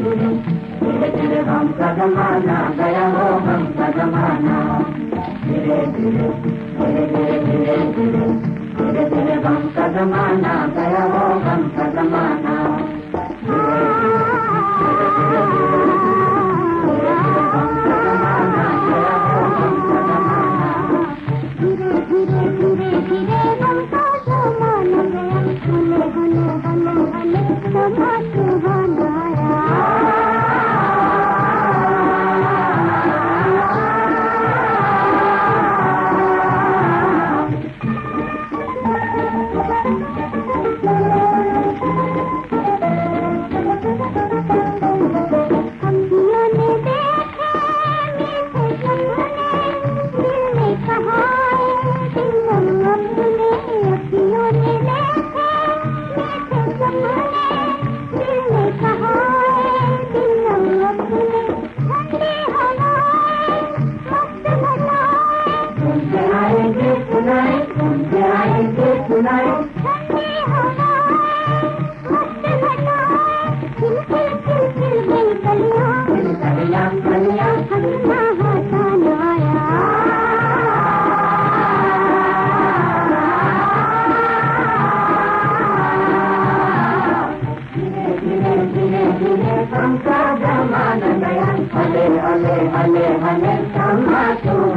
धीरे धीरे धीरे हम का गया हो हम का धीरे धीरे धीरे धीरे धीरे धीरे धीरे गम का गया हो हम का जमाना हमें हले हले हले हले धमा तू।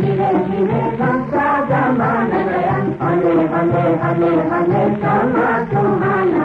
धीरे धीरे घंटा जमाने हले हले हले हले समा तुम्हारा